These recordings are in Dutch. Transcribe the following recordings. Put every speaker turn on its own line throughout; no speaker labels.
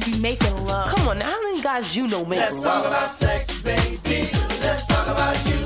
should be making love.
Come on, now, how many guys you know make
Let's talk about sex, baby. Let's talk about you.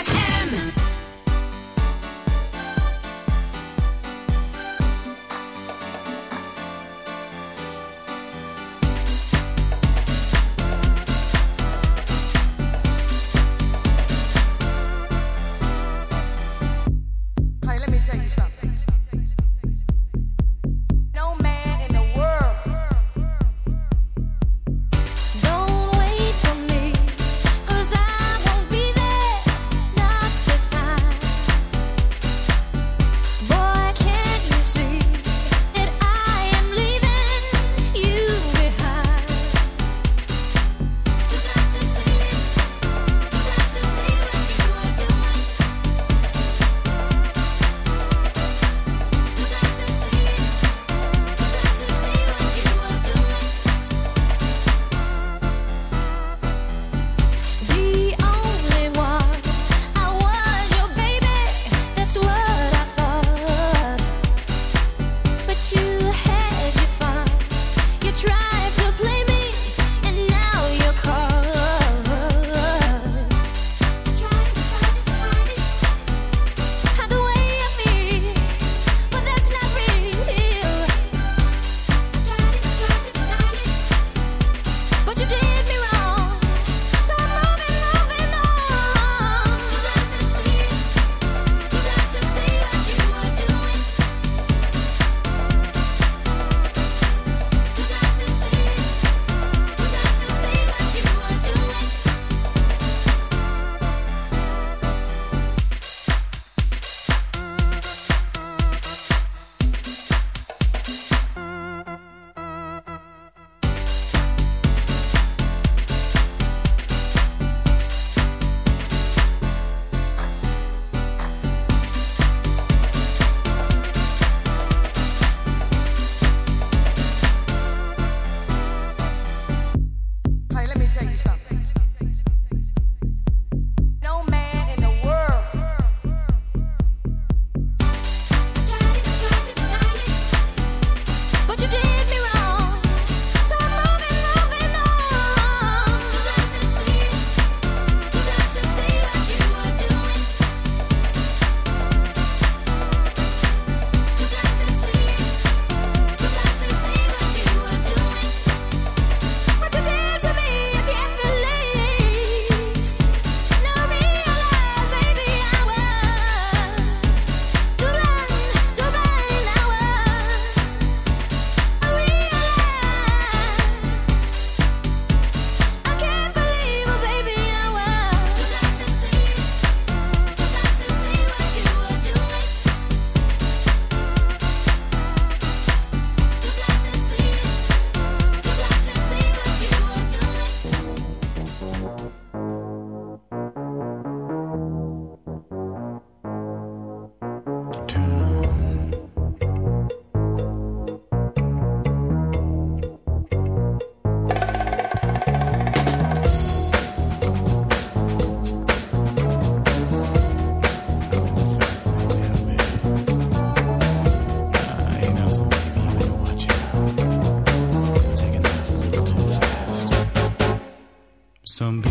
Some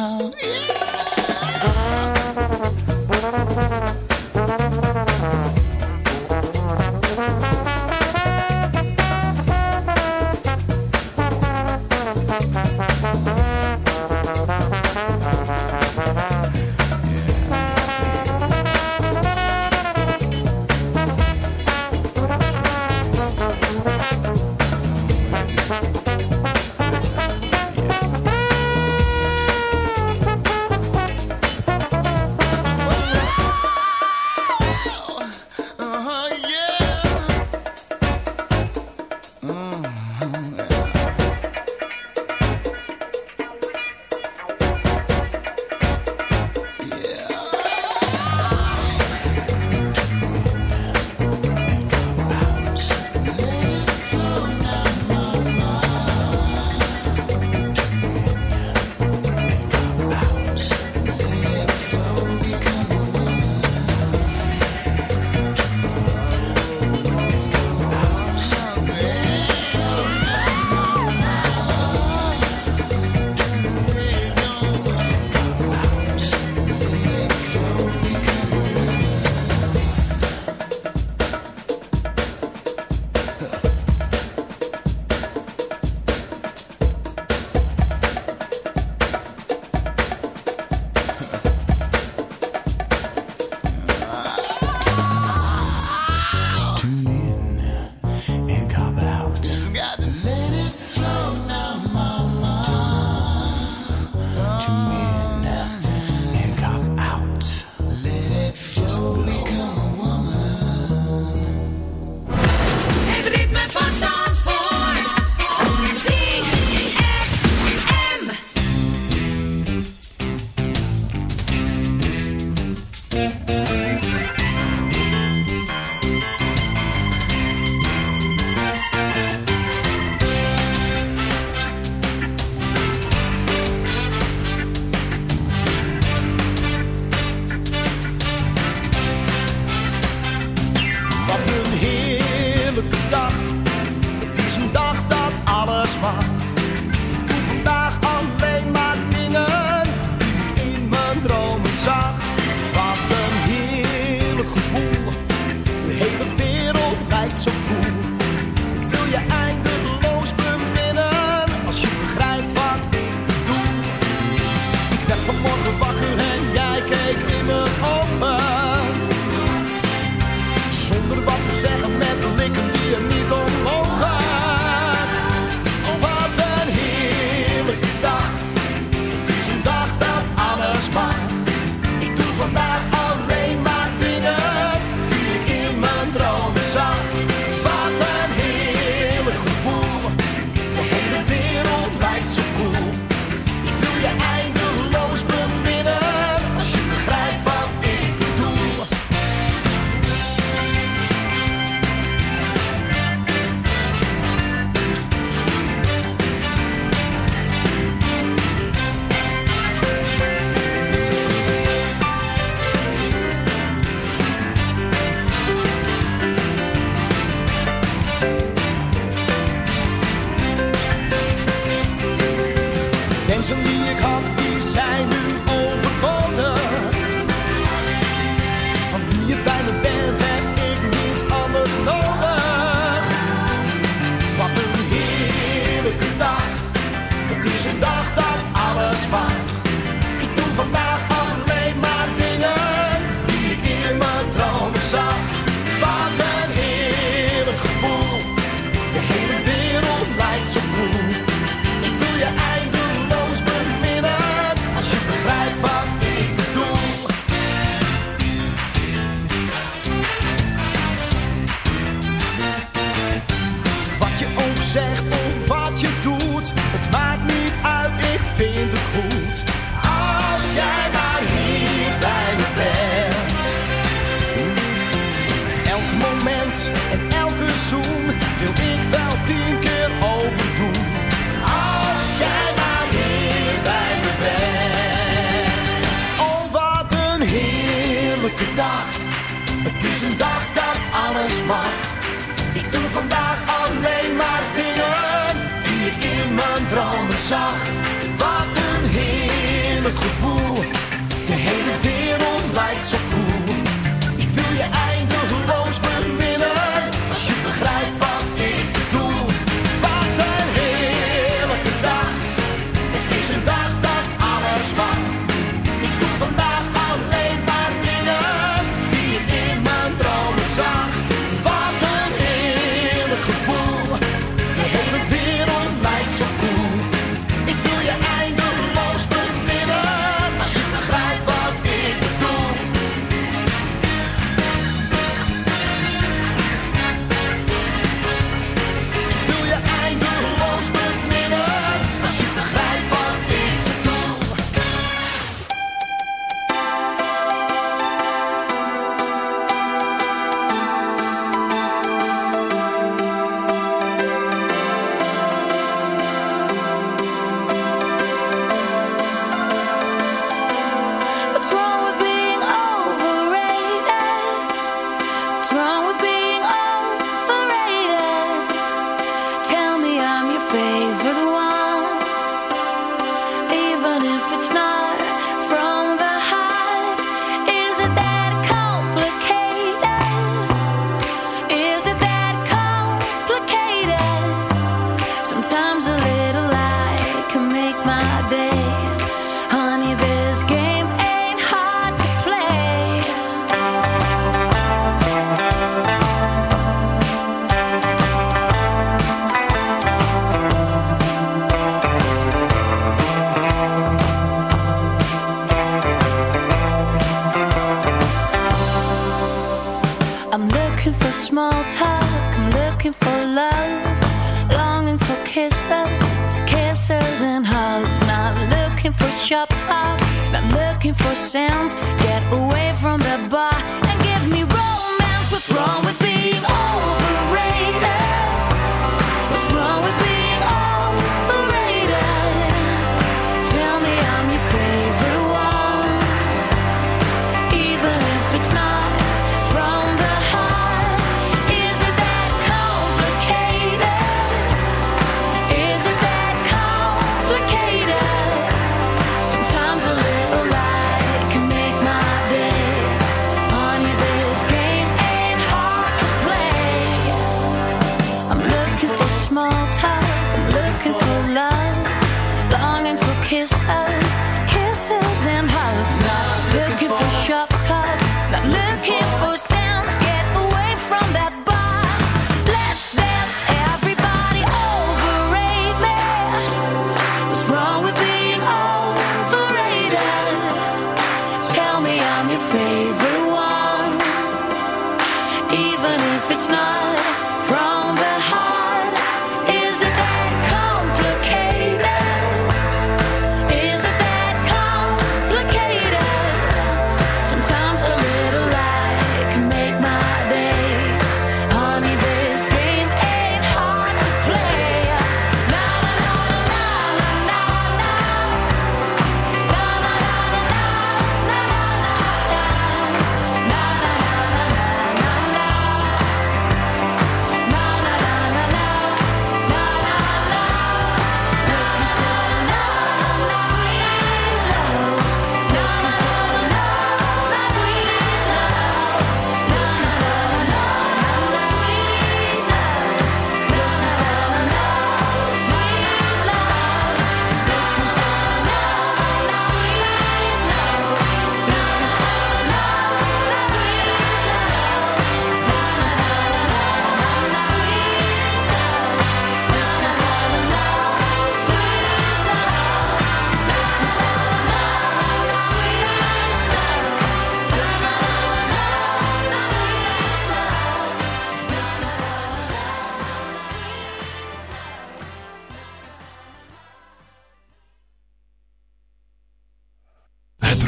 Zag. Wat een heerlijk gevoel.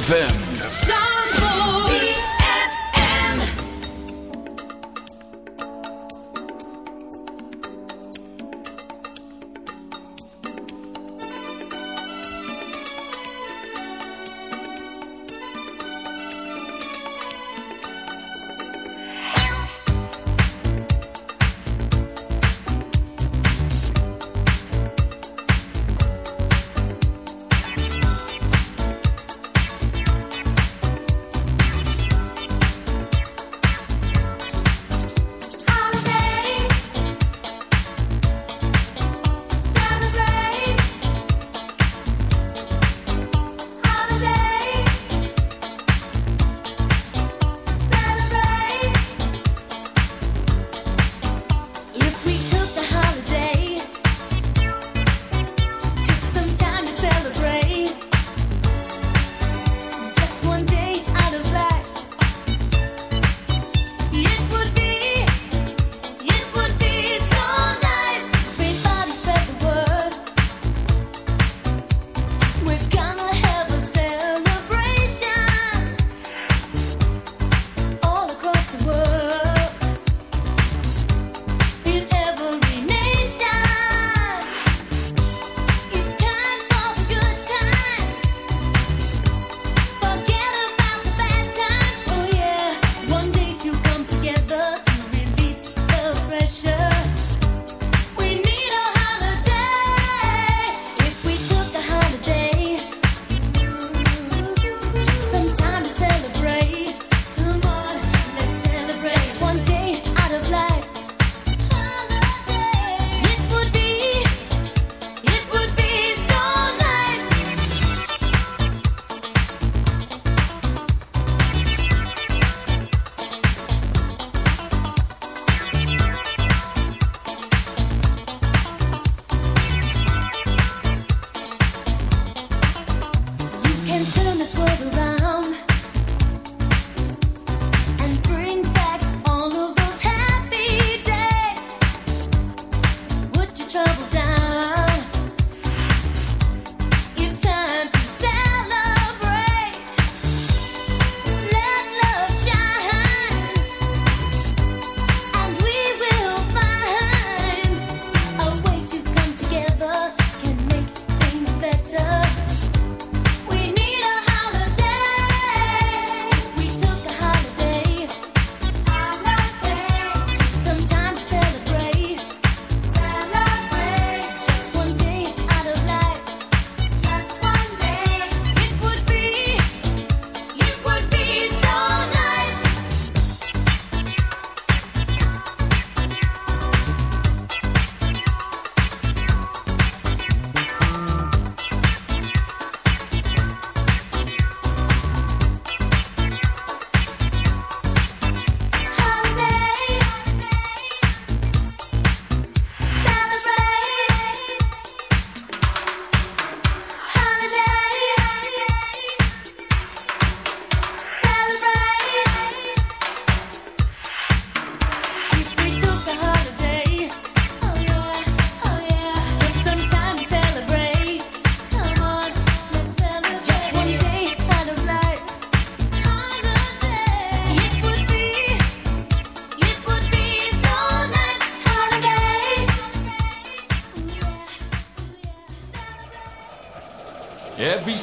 ZFM.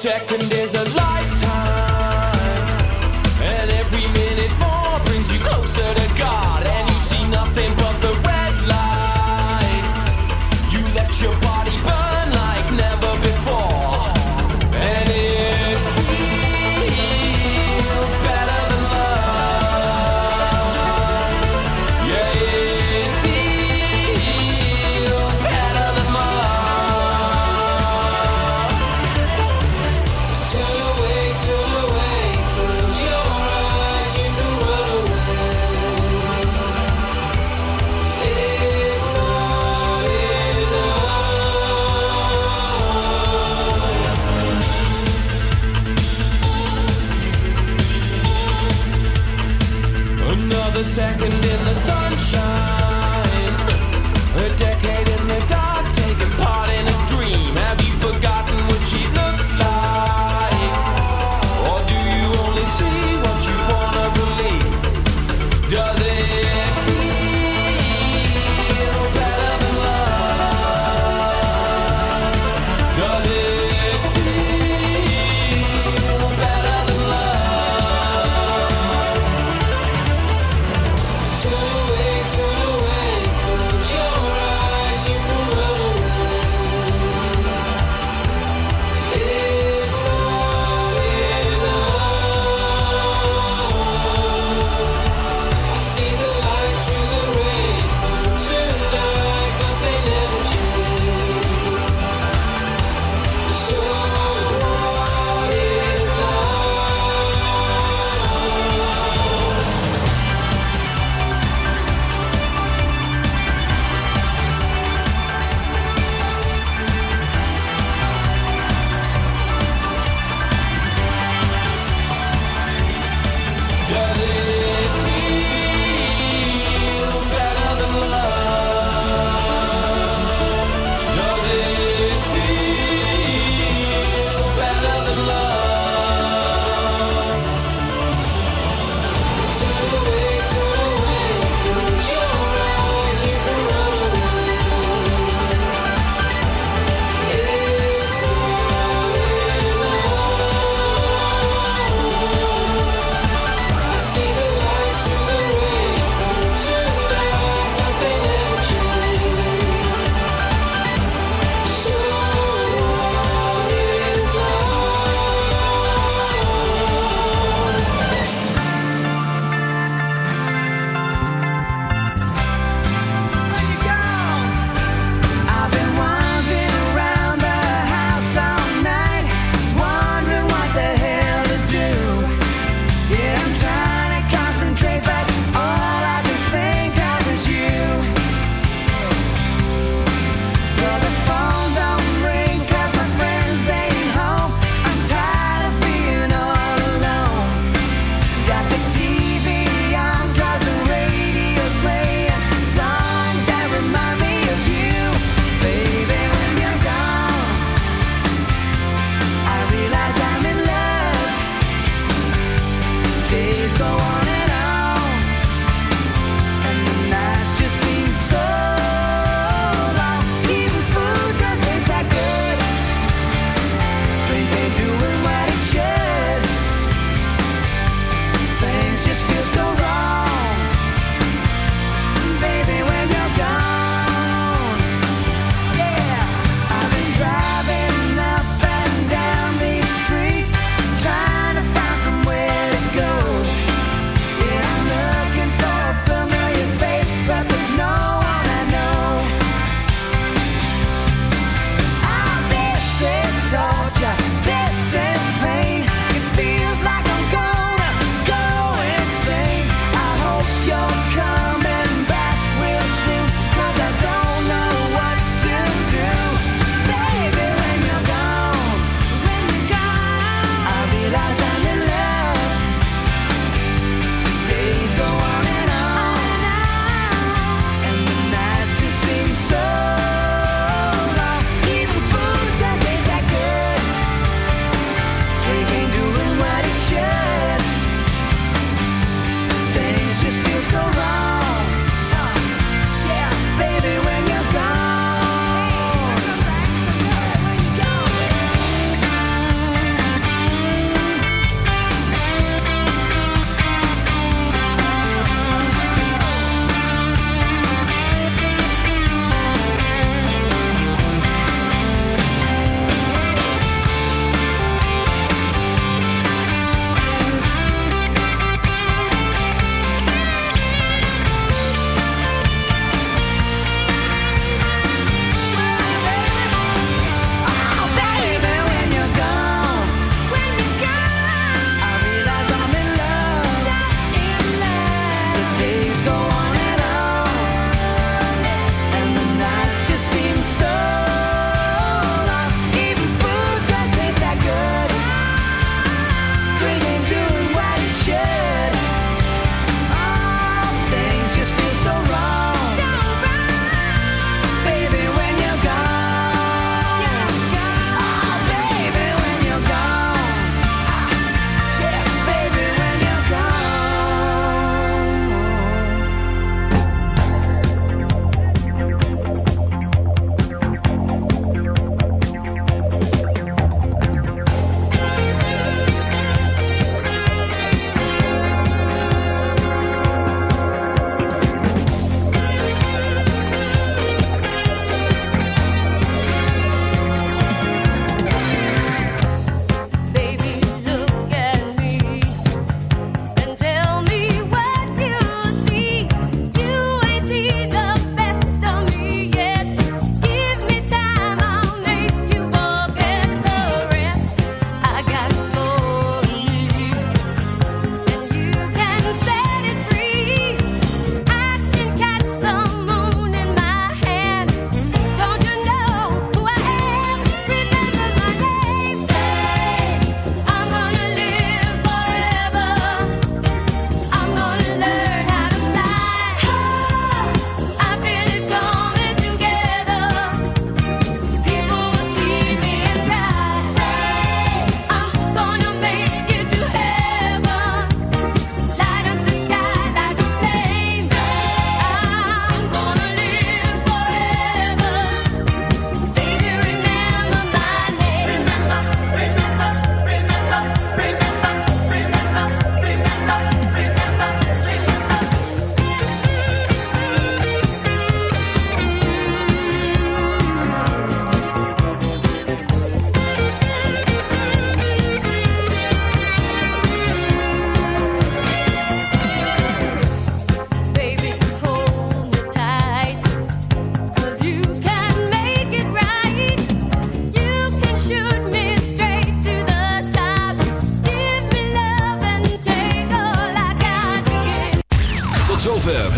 second is a
lie.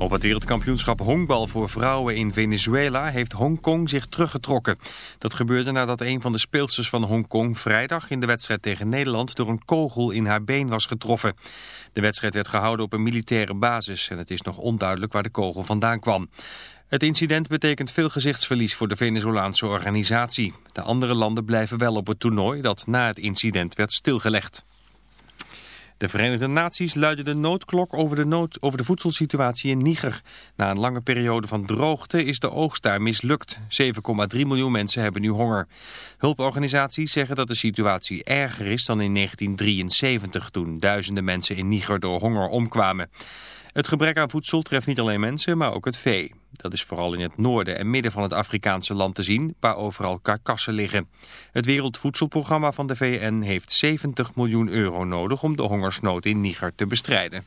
Op het wereldkampioenschap honkbal voor vrouwen in Venezuela heeft Hongkong zich teruggetrokken. Dat gebeurde nadat een van de speelsters van Hongkong vrijdag in de wedstrijd tegen Nederland door een kogel in haar been was getroffen. De wedstrijd werd gehouden op een militaire basis en het is nog onduidelijk waar de kogel vandaan kwam. Het incident betekent veel gezichtsverlies voor de Venezolaanse organisatie. De andere landen blijven wel op het toernooi dat na het incident werd stilgelegd. De Verenigde Naties luiden de noodklok over de, nood, over de voedselsituatie in Niger. Na een lange periode van droogte is de oogst daar mislukt. 7,3 miljoen mensen hebben nu honger. Hulporganisaties zeggen dat de situatie erger is dan in 1973... toen duizenden mensen in Niger door honger omkwamen. Het gebrek aan voedsel treft niet alleen mensen, maar ook het vee. Dat is vooral in het noorden en midden van het Afrikaanse land te zien, waar overal karkassen liggen. Het Wereldvoedselprogramma van de VN heeft 70 miljoen euro nodig om de hongersnood in Niger te bestrijden.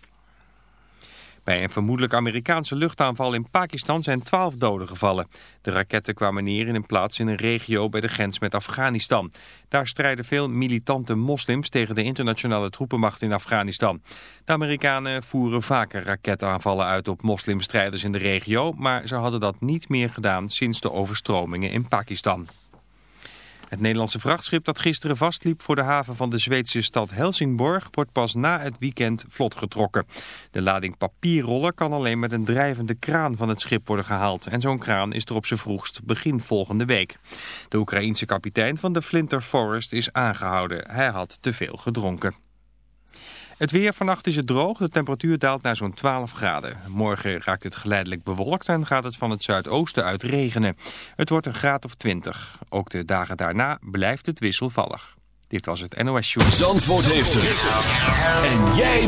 Bij een vermoedelijk Amerikaanse luchtaanval in Pakistan zijn 12 doden gevallen. De raketten kwamen neer in een plaats in een regio bij de grens met Afghanistan. Daar strijden veel militante moslims tegen de internationale troepenmacht in Afghanistan. De Amerikanen voeren vaker raketaanvallen uit op moslimstrijders in de regio... maar ze hadden dat niet meer gedaan sinds de overstromingen in Pakistan. Het Nederlandse vrachtschip dat gisteren vastliep voor de haven van de Zweedse stad Helsingborg wordt pas na het weekend vlot getrokken. De lading papierrollen kan alleen met een drijvende kraan van het schip worden gehaald. En zo'n kraan is er op zijn vroegst begin volgende week. De Oekraïense kapitein van de Flinter Forest is aangehouden. Hij had te veel gedronken. Het weer vannacht is het droog, de temperatuur daalt naar zo'n 12 graden. Morgen raakt het geleidelijk bewolkt en gaat het van het zuidoosten uit regenen. Het wordt een graad of 20. Ook de dagen daarna blijft het wisselvallig. Dit was het NOS Show.
Zandvoort heeft het. En jij...